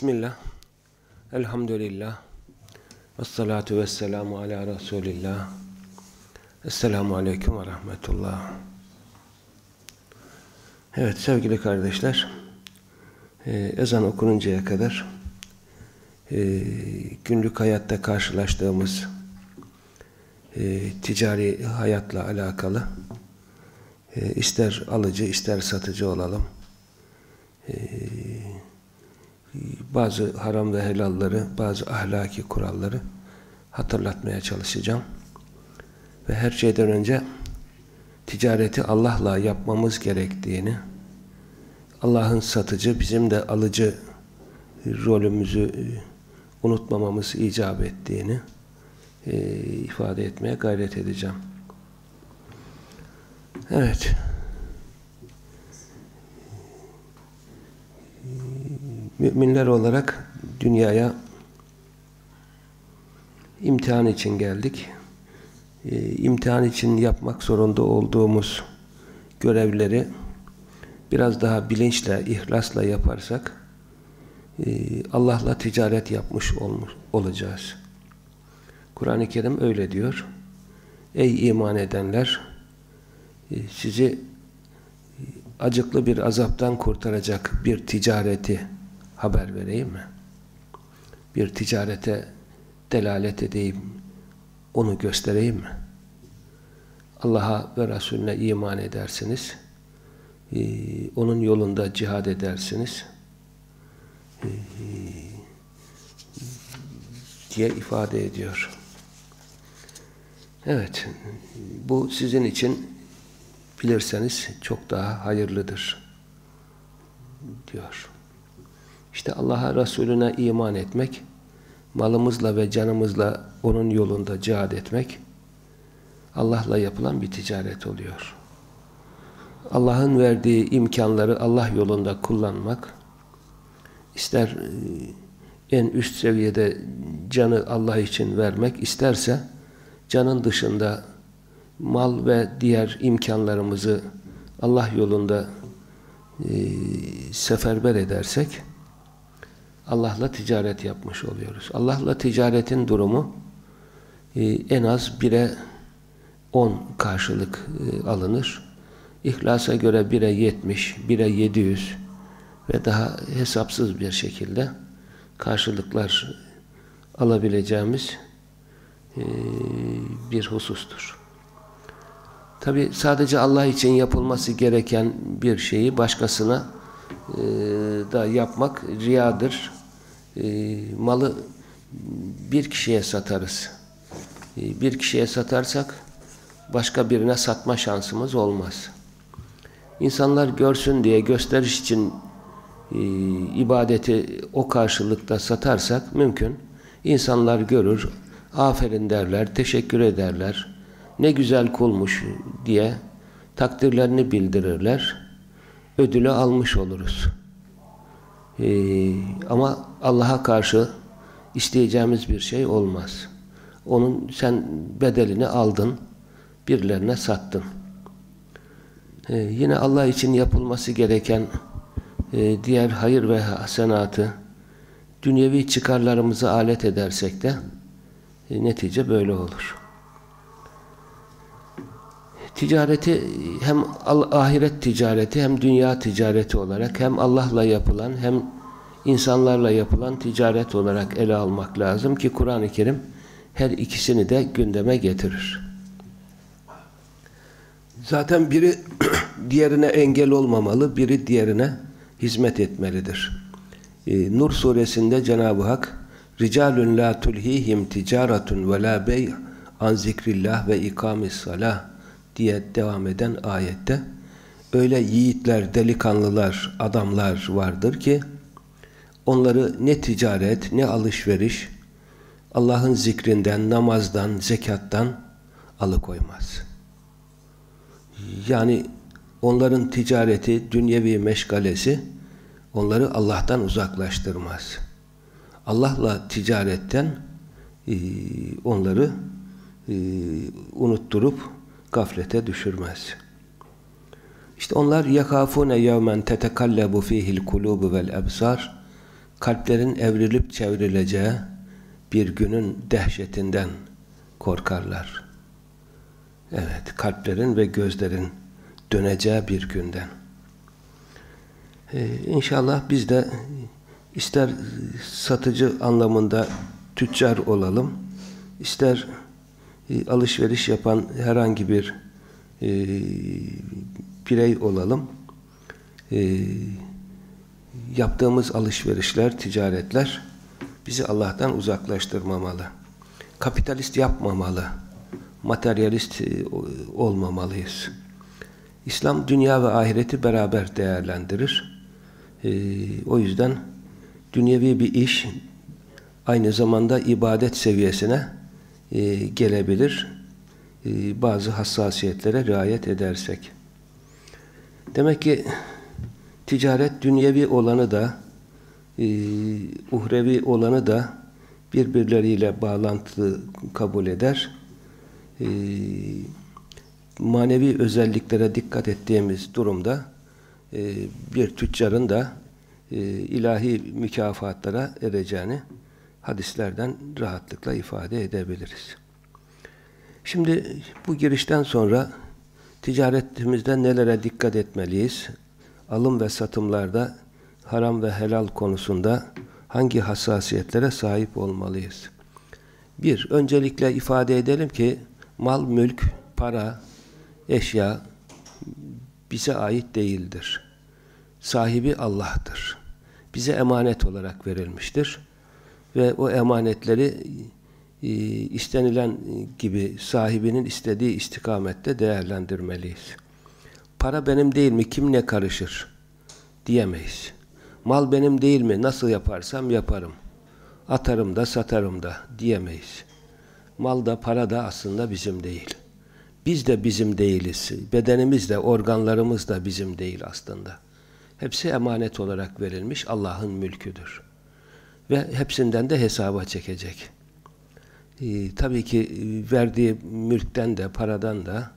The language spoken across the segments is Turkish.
Bismillah. Elhamdülillah. Ve salatu ve selamu ala Resulillah. Esselamu Aleyküm ve Rahmetullah. Evet sevgili kardeşler, e, ezan okununcaya kadar e, günlük hayatta karşılaştığımız e, ticari hayatla alakalı ister alıcı ister satıcı olalım. E, bazı haram ve helalları, bazı ahlaki kuralları hatırlatmaya çalışacağım. Ve her şeyden önce ticareti Allah'la yapmamız gerektiğini, Allah'ın satıcı, bizim de alıcı rolümüzü unutmamamız icap ettiğini e, ifade etmeye gayret edeceğim. Evet. Müminler olarak dünyaya imtihan için geldik. E, imtihan için yapmak zorunda olduğumuz görevleri biraz daha bilinçle, ihlasla yaparsak e, Allah'la ticaret yapmış olmuş, olacağız. Kur'an-ı Kerim öyle diyor. Ey iman edenler e, sizi acıklı bir azaptan kurtaracak bir ticareti haber vereyim mi? Bir ticarete delalet edeyim, onu göstereyim mi? Allah'a ve Resulüne iman edersiniz. Ee, onun yolunda cihad edersiniz. Ee, diye ifade ediyor. Evet, bu sizin için bilirseniz çok daha hayırlıdır diyor. İşte Allah'a Resulüne iman etmek, malımızla ve canımızla onun yolunda cihad etmek, Allah'la yapılan bir ticaret oluyor. Allah'ın verdiği imkanları Allah yolunda kullanmak, ister en üst seviyede canı Allah için vermek isterse, canın dışında mal ve diğer imkanlarımızı Allah yolunda e, seferber edersek, Allah'la ticaret yapmış oluyoruz. Allah'la ticaretin durumu e, en az 1'e 10 karşılık e, alınır. İhlasa göre 1'e 70, 1'e 700 ve daha hesapsız bir şekilde karşılıklar alabileceğimiz e, bir husustur. Tabi sadece Allah için yapılması gereken bir şeyi başkasına e, da yapmak riyadır. E, malı bir kişiye satarız. E, bir kişiye satarsak başka birine satma şansımız olmaz. İnsanlar görsün diye gösteriş için e, ibadeti o karşılıkta satarsak mümkün. İnsanlar görür, aferin derler, teşekkür ederler, ne güzel kulmuş diye takdirlerini bildirirler. Ödülü almış oluruz. Ee, ama Allah'a karşı isteyeceğimiz bir şey olmaz. Onun sen bedelini aldın, birilerine sattın. Ee, yine Allah için yapılması gereken e, diğer hayır ve hasenatı dünyevi çıkarlarımızı alet edersek de e, netice böyle olur. Ticareti hem ahiret ticareti hem dünya ticareti olarak hem Allah'la yapılan hem insanlarla yapılan ticaret olarak ele almak lazım ki Kur'an-ı Kerim her ikisini de gündeme getirir. Zaten biri diğerine engel olmamalı, biri diğerine hizmet etmelidir. Ee, Nur suresinde Cenab-ı Hak Ricalun la tulhihim ticaretun ve la bey' an zikrillah ve ikamis salah diye devam eden ayette öyle yiğitler, delikanlılar, adamlar vardır ki onları ne ticaret, ne alışveriş Allah'ın zikrinden, namazdan, zekattan alıkoymaz. Yani onların ticareti, dünyevi meşgalesi onları Allah'tan uzaklaştırmaz. Allah'la ticaretten onları unutturup gaflete düşürmez. İşte onlar yakafune yevmen tetekallabu fihil kulubu vel ebsar kalplerin evrilip çevrileceği bir günün dehşetinden korkarlar. Evet, kalplerin ve gözlerin döneceği bir günden. Ee, inşallah biz de ister satıcı anlamında tüccar olalım, ister e, alışveriş yapan herhangi bir e, birey olalım. E, yaptığımız alışverişler, ticaretler bizi Allah'tan uzaklaştırmamalı. Kapitalist yapmamalı. Materyalist e, olmamalıyız. İslam dünya ve ahireti beraber değerlendirir. E, o yüzden dünyevi bir iş aynı zamanda ibadet seviyesine e, gelebilir. E, bazı hassasiyetlere riayet edersek. Demek ki ticaret dünyevi olanı da e, uhrevi olanı da birbirleriyle bağlantılı kabul eder. E, manevi özelliklere dikkat ettiğimiz durumda e, bir tüccarın da e, ilahi mükafatlara ereceğini hadislerden rahatlıkla ifade edebiliriz. Şimdi bu girişten sonra ticaretimizde nelere dikkat etmeliyiz? Alım ve satımlarda haram ve helal konusunda hangi hassasiyetlere sahip olmalıyız? Bir, öncelikle ifade edelim ki mal, mülk, para, eşya bize ait değildir. Sahibi Allah'tır. Bize emanet olarak verilmiştir. Ve o emanetleri e, istenilen gibi sahibinin istediği istikamette değerlendirmeliyiz. Para benim değil mi? Kim ne karışır? Diyemeyiz. Mal benim değil mi? Nasıl yaparsam yaparım. Atarım da satarım da diyemeyiz. Mal da para da aslında bizim değil. Biz de bizim değiliz. Bedenimiz de, organlarımız da bizim değil aslında. Hepsi emanet olarak verilmiş Allah'ın mülküdür. Ve hepsinden de hesaba çekecek. Ee, tabii ki e, verdiği mülkten de, paradan da,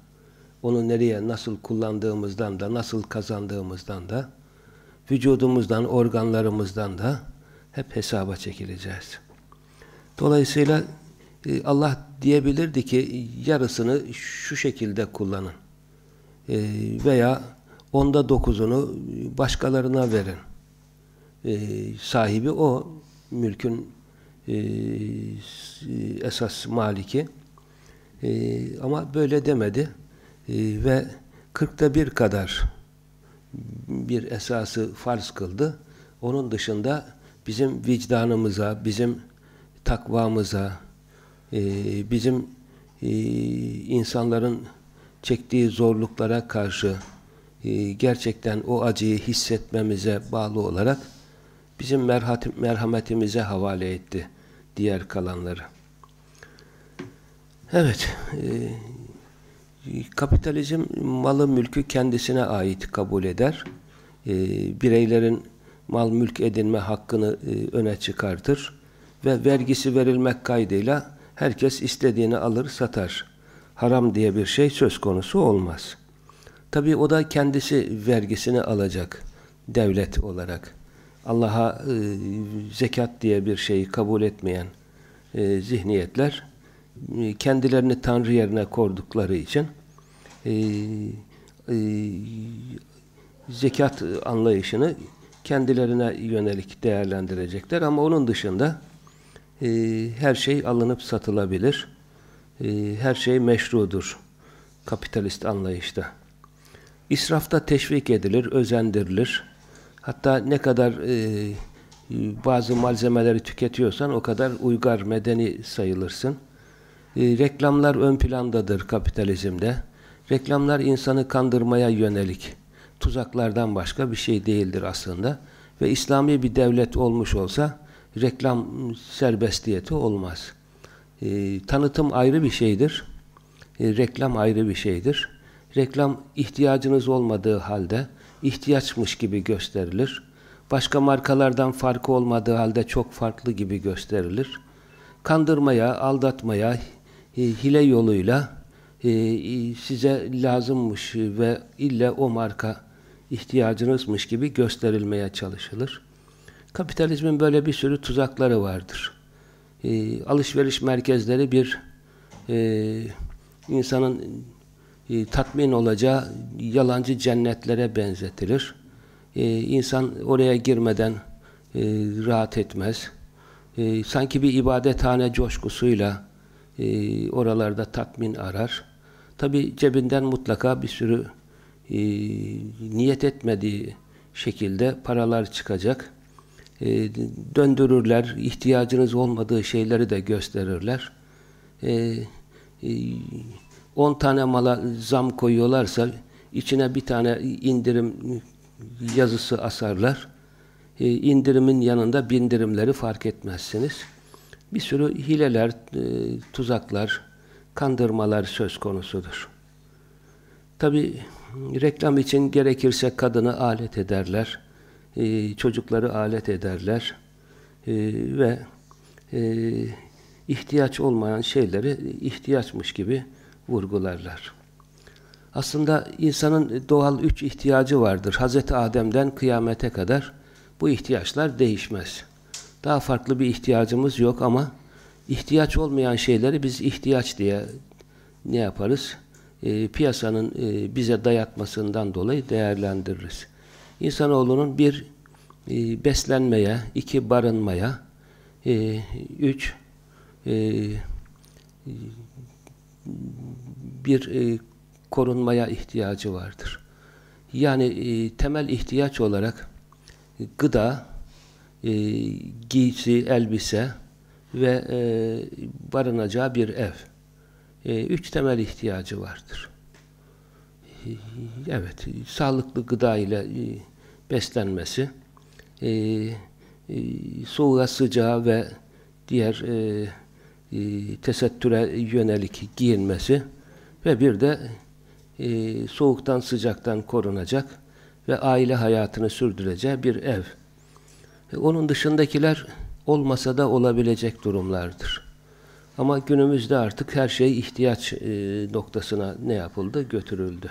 onu nereye nasıl kullandığımızdan da, nasıl kazandığımızdan da, vücudumuzdan, organlarımızdan da hep hesaba çekileceğiz. Dolayısıyla e, Allah diyebilirdi ki yarısını şu şekilde kullanın. E, veya onda dokuzunu başkalarına verin. Sahibi o mülkün esas maliki. Ama böyle demedi. Ve kırkta bir kadar bir esası farz kıldı. Onun dışında bizim vicdanımıza, bizim takvamıza, e, bizim e, insanların çektiği zorluklara karşı e, gerçekten o acıyı hissetmemize bağlı olarak bizim merhametimize havale etti diğer kalanları. Evet, kapitalizm malı mülkü kendisine ait kabul eder. bireylerin mal mülk edinme hakkını öne çıkartır ve vergisi verilmek kaydıyla herkes istediğini alır satar. Haram diye bir şey söz konusu olmaz. Tabi o da kendisi vergisini alacak devlet olarak. Allah'a e, zekat diye bir şeyi kabul etmeyen e, zihniyetler e, kendilerini Tanrı yerine kordukları için e, e, zekat anlayışını kendilerine yönelik değerlendirecekler ama onun dışında e, her şey alınıp satılabilir. E, her şey meşrudur kapitalist anlayışta. İsrafta teşvik edilir, özendirilir. Hatta ne kadar e, bazı malzemeleri tüketiyorsan o kadar uygar, medeni sayılırsın. E, reklamlar ön plandadır kapitalizmde. Reklamlar insanı kandırmaya yönelik tuzaklardan başka bir şey değildir aslında. Ve İslami bir devlet olmuş olsa reklam serbestiyeti olmaz. E, tanıtım ayrı bir şeydir. E, reklam ayrı bir şeydir. Reklam ihtiyacınız olmadığı halde ihtiyaçmış gibi gösterilir. Başka markalardan farkı olmadığı halde çok farklı gibi gösterilir. Kandırmaya, aldatmaya, hile yoluyla size lazımmış ve illa o marka ihtiyacınızmış gibi gösterilmeye çalışılır. Kapitalizmin böyle bir sürü tuzakları vardır. Alışveriş merkezleri bir e, insanın e, tatmin olacağı yalancı cennetlere benzetilir. E, insan oraya girmeden e, rahat etmez. E, sanki bir ibadethane coşkusuyla e, oralarda tatmin arar. Tabi cebinden mutlaka bir sürü e, niyet etmediği şekilde paralar çıkacak. E, döndürürler, ihtiyacınız olmadığı şeyleri de gösterirler. E, e, 10 tane mala zam koyuyorlarsa içine bir tane indirim yazısı asarlar. E, indirimin yanında bindirimleri fark etmezsiniz. Bir sürü hileler, e, tuzaklar, kandırmalar söz konusudur. Tabi reklam için gerekirse kadını alet ederler, e, çocukları alet ederler e, ve e, ihtiyaç olmayan şeyleri ihtiyaçmış gibi vurgularlar. Aslında insanın doğal üç ihtiyacı vardır. Hz. Adem'den kıyamete kadar bu ihtiyaçlar değişmez. Daha farklı bir ihtiyacımız yok ama ihtiyaç olmayan şeyleri biz ihtiyaç diye ne yaparız? E, piyasanın e, bize dayatmasından dolayı değerlendiririz. İnsanoğlunun bir e, beslenmeye, iki barınmaya, e, üç e, bir e, korunmaya ihtiyacı vardır. Yani e, temel ihtiyaç olarak gıda, e, giysi, elbise ve e, barınacağı bir ev. E, üç temel ihtiyacı vardır. E, evet, sağlıklı gıda ile e, beslenmesi, e, e, soğuğa, sıcağa ve diğer e, e, tesettüre yönelik giyinmesi ve bir de e, soğuktan sıcaktan korunacak ve aile hayatını sürdüreceği bir ev. E, onun dışındakiler olmasa da olabilecek durumlardır. Ama günümüzde artık her şey ihtiyaç e, noktasına ne yapıldı? Götürüldü.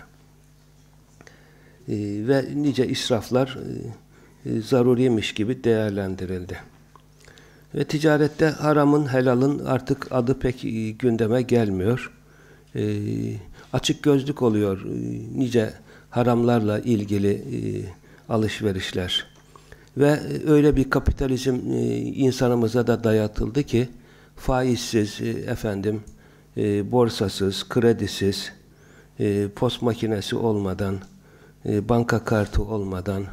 E, ve nice israflar e, e, zarurimiş gibi değerlendirildi. Ve ticarette haramın, helalın artık adı pek e, gündeme gelmiyor. E, açık gözlük oluyor e, nice haramlarla ilgili e, alışverişler. Ve öyle bir kapitalizm e, insanımıza da dayatıldı ki faizsiz, e, efendim, e, borsasız, kredisiz, e, post makinesi olmadan, e, banka kartı olmadan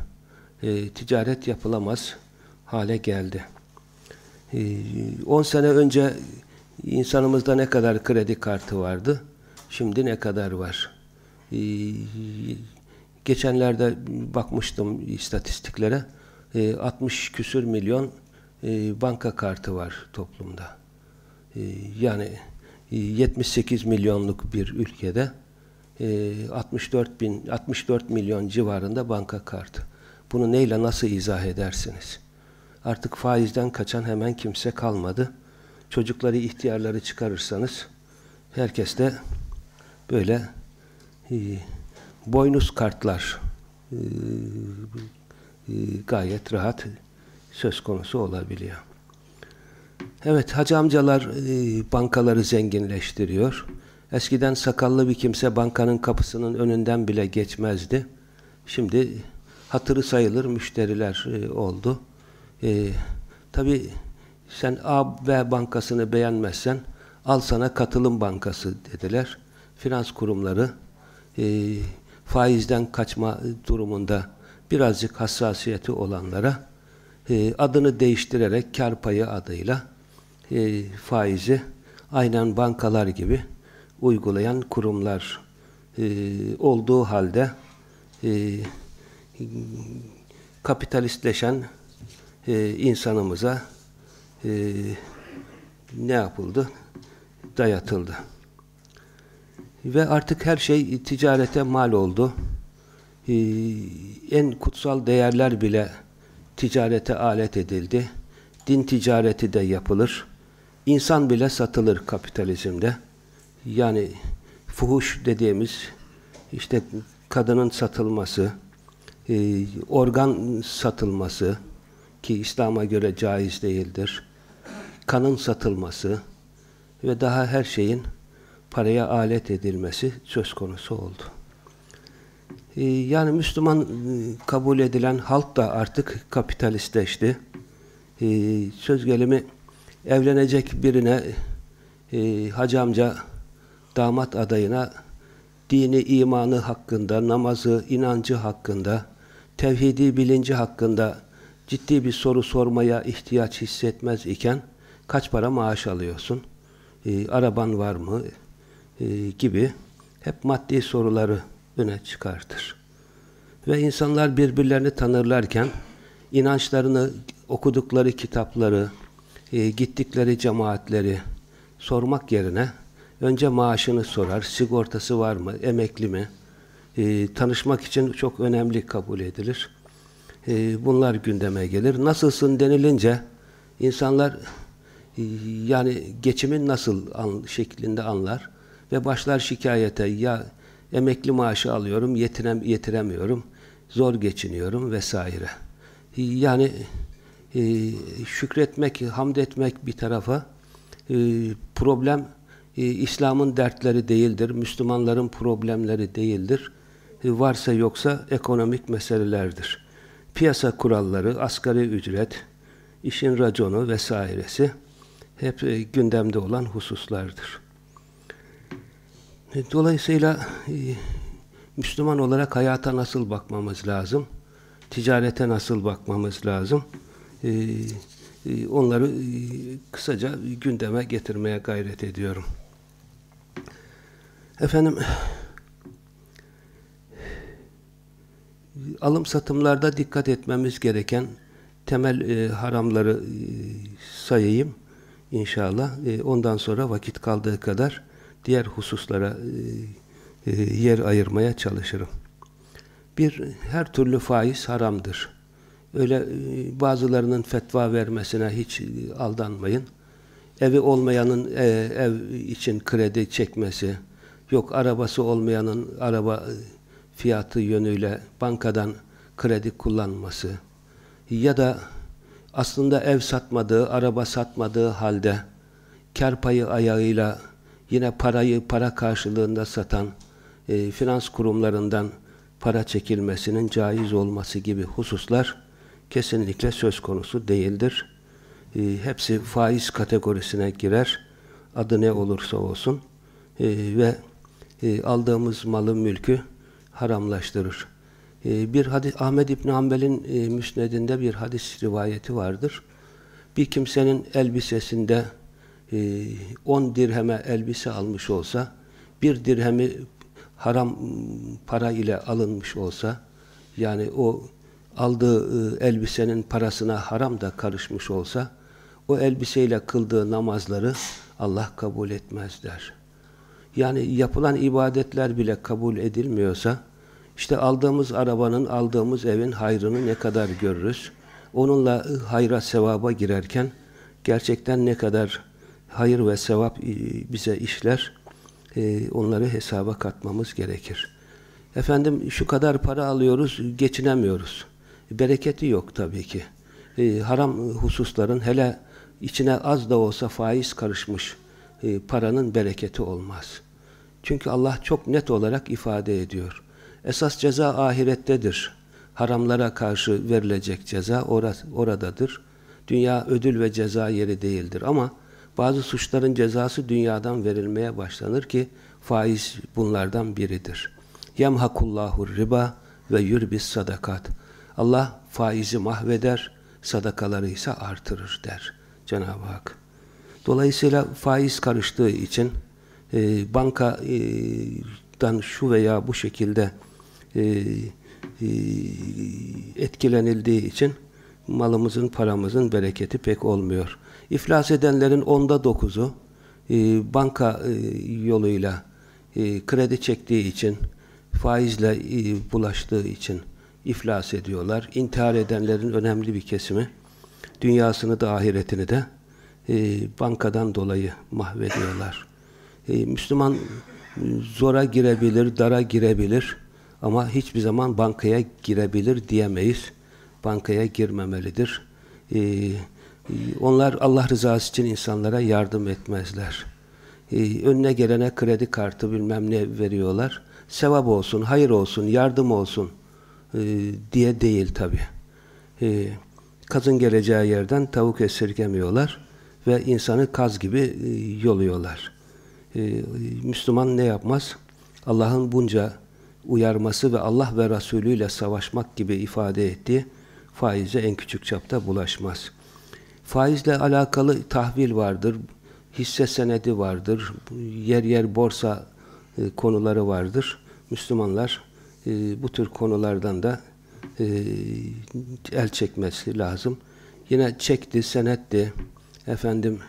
e, ticaret yapılamaz hale geldi. 10 ee, sene önce insanımızda ne kadar kredi kartı vardı? Şimdi ne kadar var? Ee, geçenlerde bakmıştım istatistiklere. 60 ee, küsür milyon e, banka kartı var toplumda. Yani 78 milyonluk bir ülkede 64 bin 64 milyon civarında banka kartı. Bunu neyle nasıl izah edersiniz? Artık faizden kaçan hemen kimse kalmadı. Çocukları, ihtiyarları çıkarırsanız herkes de böyle e, boynuz kartlar e, e, gayet rahat söz konusu olabiliyor. Evet, hacı amcalar e, bankaları zenginleştiriyor. Eskiden sakallı bir kimse bankanın kapısının önünden bile geçmezdi. Şimdi hatırı sayılır müşteriler e, oldu. E, Tabi sen A, B bankasını beğenmezsen al sana katılım bankası dediler. Finans kurumları e, faizden kaçma durumunda birazcık hassasiyeti olanlara e, adını değiştirerek kar payı adıyla e, faizi aynen bankalar gibi uygulayan kurumlar e, olduğu halde e, kapitalistleşen e, insanımıza e, ne yapıldı? Dayatıldı. Ve artık her şey ticarete mal oldu. E, en kutsal değerler bile ticarete alet edildi. Din ticareti de yapılır. İnsan bile satılır kapitalizmde. Yani fuhuş dediğimiz işte kadının satılması, e, organ satılması, ki İslam'a göre caiz değildir. Kanın satılması ve daha her şeyin paraya alet edilmesi söz konusu oldu. Ee, yani Müslüman e, kabul edilen halk da artık kapitalistleşti. Ee, söz gelimi evlenecek birine e, hacı amca damat adayına dini imanı hakkında, namazı, inancı hakkında, tevhidi bilinci hakkında ciddi bir soru sormaya ihtiyaç hissetmez iken kaç para maaş alıyorsun, e, araban var mı e, gibi hep maddi soruları öne çıkartır. Ve insanlar birbirlerini tanırlarken inançlarını, okudukları kitapları, e, gittikleri cemaatleri sormak yerine önce maaşını sorar, sigortası var mı, emekli mi? E, tanışmak için çok önemli kabul edilir. E, bunlar gündeme gelir. Nasılsın denilince insanlar e, yani geçimin nasıl şeklinde anlar ve başlar şikayete ya emekli maaşı alıyorum, yetirem, yetiremiyorum, zor geçiniyorum vesaire. Yani e, şükretmek, hamd etmek bir tarafa e, problem İslam'ın dertleri değildir, Müslümanların problemleri değildir. Varsa yoksa ekonomik meselelerdir. Piyasa kuralları, asgari ücret, işin raconu vesairesi hep e, gündemde olan hususlardır. E, dolayısıyla e, Müslüman olarak hayata nasıl bakmamız lazım? Ticarete nasıl bakmamız lazım? Onları kısaca gündeme getirmeye gayret ediyorum. Efendim alım satımlarda dikkat etmemiz gereken temel e, haramları e, sayayım inşallah. E, ondan sonra vakit kaldığı kadar diğer hususlara e, e, yer ayırmaya çalışırım. Bir, her türlü faiz haramdır. Öyle e, bazılarının fetva vermesine hiç e, aldanmayın. Evi olmayanın e, ev için kredi çekmesi, yok arabası olmayanın araba fiyatı yönüyle bankadan kredi kullanması ya da aslında ev satmadığı, araba satmadığı halde kar payı ayağıyla yine parayı para karşılığında satan e, finans kurumlarından para çekilmesinin caiz olması gibi hususlar kesinlikle söz konusu değildir. E, hepsi faiz kategorisine girer. Adı ne olursa olsun. E, ve e, aldığımız malı, mülkü haramlaştırır. E, bir hadis, Ahmed İbn Hanbel'in e, müsnedinde bir hadis rivayeti vardır. Bir kimsenin elbisesinde 10 e, dirheme elbise almış olsa, bir dirhemi haram para ile alınmış olsa, yani o aldığı e, elbisenin parasına haram da karışmış olsa, o elbiseyle kıldığı namazları Allah kabul etmez der. Yani yapılan ibadetler bile kabul edilmiyorsa, işte aldığımız arabanın, aldığımız evin hayrını ne kadar görürüz? Onunla hayra, sevaba girerken gerçekten ne kadar hayır ve sevap e, bize işler, e, onları hesaba katmamız gerekir. Efendim şu kadar para alıyoruz, geçinemiyoruz. Bereketi yok tabii ki. E, haram hususların hele içine az da olsa faiz karışmış paranın bereketi olmaz. Çünkü Allah çok net olarak ifade ediyor. Esas ceza ahirettedir. Haramlara karşı verilecek ceza oradadır. Dünya ödül ve ceza yeri değildir ama bazı suçların cezası dünyadan verilmeye başlanır ki faiz bunlardan biridir. Yemhakullahu riba ve yurbis sadakat. Allah faizi mahveder, sadakaları ise artırır der Cenab-ı Hak. Dolayısıyla faiz karıştığı için e, bankadan şu veya bu şekilde e, e, etkilenildiği için malımızın, paramızın bereketi pek olmuyor. İflas edenlerin onda dokuzu e, banka e, yoluyla e, kredi çektiği için, faizle e, bulaştığı için iflas ediyorlar. İntihar edenlerin önemli bir kesimi dünyasını da ahiretini de e, bankadan dolayı mahvediyorlar. E, Müslüman zora girebilir, dara girebilir ama hiçbir zaman bankaya girebilir diyemeyiz. Bankaya girmemelidir. E, onlar Allah rızası için insanlara yardım etmezler. E, önüne gelene kredi kartı bilmem ne veriyorlar. Sevap olsun, hayır olsun, yardım olsun e, diye değil tabi. E, kazın geleceği yerden tavuk esirgemiyorlar ve insanı kaz gibi e, yoluyorlar. E, Müslüman ne yapmaz? Allah'ın bunca uyarması ve Allah ve Resulü ile savaşmak gibi ifade ettiği faize en küçük çapta bulaşmaz. Faizle alakalı tahvil vardır, hisse senedi vardır, yer yer borsa e, konuları vardır. Müslümanlar e, bu tür konulardan da e, el çekmesi lazım. Yine çekti, senetti, efendim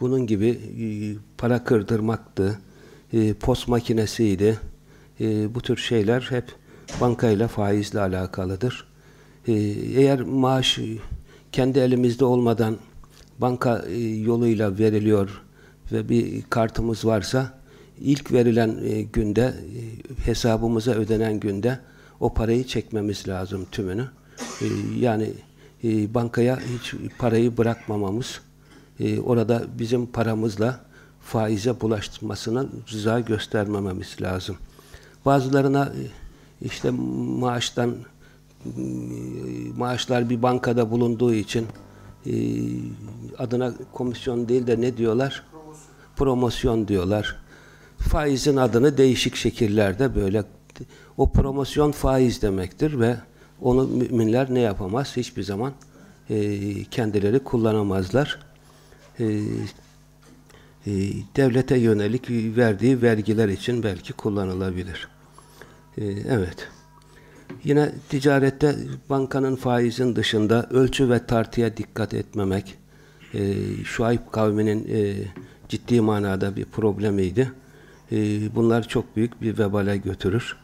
bunun gibi para kırdırmaktı, e, post makinesiydi. E, bu tür şeyler hep bankayla faizle alakalıdır. E, eğer maaş kendi elimizde olmadan banka e, yoluyla veriliyor ve bir kartımız varsa ilk verilen e, günde e, hesabımıza ödenen günde o parayı çekmemiz lazım tümünü. E, yani e, bankaya hiç parayı bırakmamamız e, orada bizim paramızla faize bulaştırmasına rıza göstermememiz lazım. Bazılarına e, işte maaştan e, maaşlar bir bankada bulunduğu için e, adına komisyon değil de ne diyorlar? Promosyon, Promosyon diyorlar. Faizin adını değişik şekillerde böyle o promosyon faiz demektir ve onu müminler ne yapamaz? Hiçbir zaman kendileri kullanamazlar. Devlete yönelik verdiği vergiler için belki kullanılabilir. evet. Yine ticarette bankanın faizin dışında ölçü ve tartıya dikkat etmemek e, Şuayb kavminin e, ciddi manada bir problemiydi. E, bunlar çok büyük bir vebale götürür.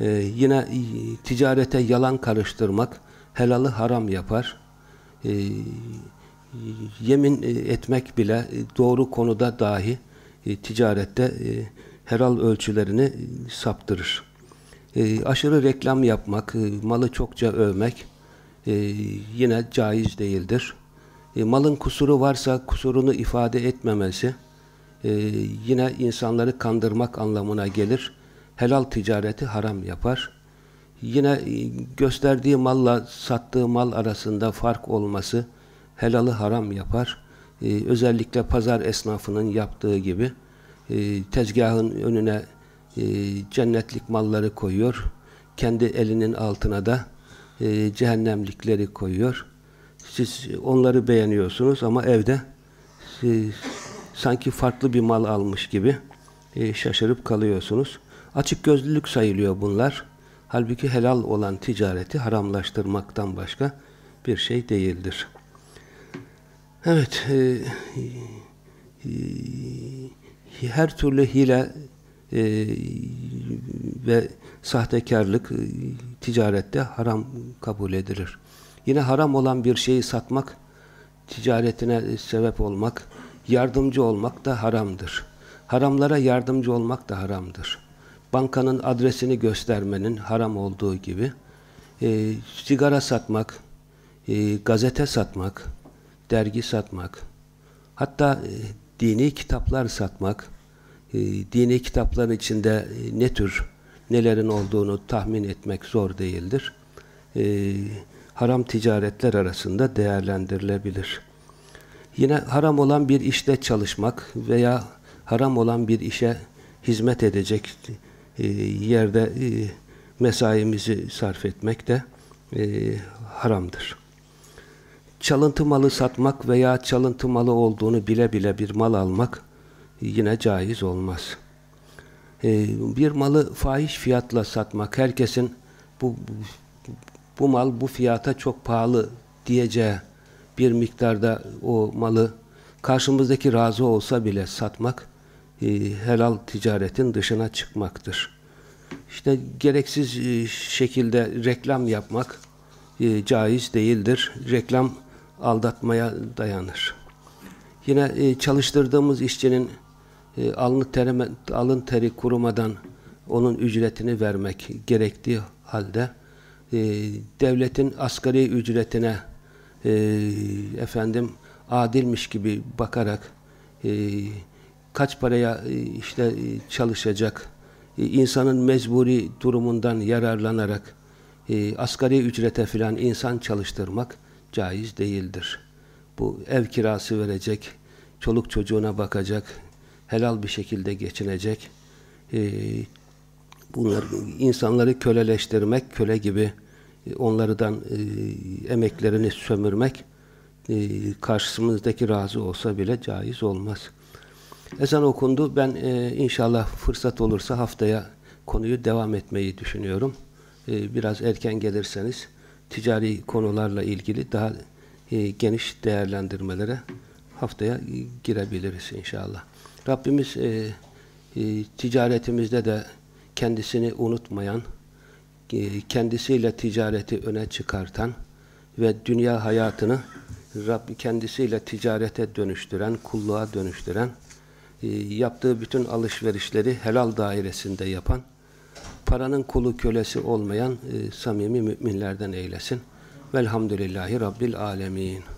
E, yine e, ticarete yalan karıştırmak helalı haram yapar. E, yemin etmek bile e, doğru konuda dahi e, ticarette e, helal ölçülerini saptırır e, aşırı reklam yapmak, e, malı çokça övmek e, yine caiz değildir. E, malın kusuru varsa kusurunu ifade etmemesi e, yine insanları kandırmak anlamına gelir. Helal ticareti haram yapar. Yine e, gösterdiği malla sattığı mal arasında fark olması helalı haram yapar. E, özellikle pazar esnafının yaptığı gibi e, tezgahın önüne e, cennetlik malları koyuyor. Kendi elinin altına da e, cehennemlikleri koyuyor. Siz onları beğeniyorsunuz ama evde e, sanki farklı bir mal almış gibi e, şaşırıp kalıyorsunuz. Açık gözlülük sayılıyor bunlar. Halbuki helal olan ticareti haramlaştırmaktan başka bir şey değildir. Evet, e, e, her türlü hile e, ve sahtekarlık e, ticarette haram kabul edilir. Yine haram olan bir şeyi satmak, ticaretine sebep olmak, yardımcı olmak da haramdır. Haramlara yardımcı olmak da haramdır. Bankanın adresini göstermenin haram olduğu gibi e, sigara satmak, e, gazete satmak, dergi satmak, hatta e, dini kitaplar satmak, e, dini kitapların içinde e, ne tür nelerin olduğunu tahmin etmek zor değildir. E, haram ticaretler arasında değerlendirilebilir. Yine haram olan bir işte çalışmak veya haram olan bir işe hizmet edecek e, yerde e, mesaimizi sarf etmek de e, haramdır. Çalıntı malı satmak veya çalıntı malı olduğunu bile bile bir mal almak yine caiz olmaz. Ee, bir malı fahiş fiyatla satmak, herkesin bu, bu mal bu fiyata çok pahalı diyeceği bir miktarda o malı karşımızdaki razı olsa bile satmak e, helal ticaretin dışına çıkmaktır. İşte gereksiz e, şekilde reklam yapmak e, caiz değildir. Reklam aldatmaya dayanır. Yine e, çalıştırdığımız işçinin e, alın, terime, alın teri kurumadan onun ücretini vermek gerektiği halde e, devletin asgari ücretine e, efendim adilmiş gibi bakarak e, kaç paraya e, işte e, çalışacak e, insanın mecburi durumundan yararlanarak e, asgari ücrete filan insan çalıştırmak caiz değildir. Bu ev kirası verecek, çoluk çocuğuna bakacak, helal bir şekilde geçinecek. E, bunlar insanları köleleştirmek, köle gibi e, onlardan e, emeklerini sömürmek e, karşımızdaki razı olsa bile caiz olmaz. Ezan okundu. Ben e, inşallah fırsat olursa haftaya konuyu devam etmeyi düşünüyorum. E, biraz erken gelirseniz ticari konularla ilgili daha e, geniş değerlendirmelere haftaya girebiliriz inşallah. Rabbimiz e, e, ticaretimizde de kendisini unutmayan, e, kendisiyle ticareti öne çıkartan ve dünya hayatını Rabbi kendisiyle ticarete dönüştüren, kulluğa dönüştüren, e, yaptığı bütün alışverişleri helal dairesinde yapan, paranın kulu kölesi olmayan e, samimi müminlerden eylesin. Velhamdülillahi Rabbil Alemin.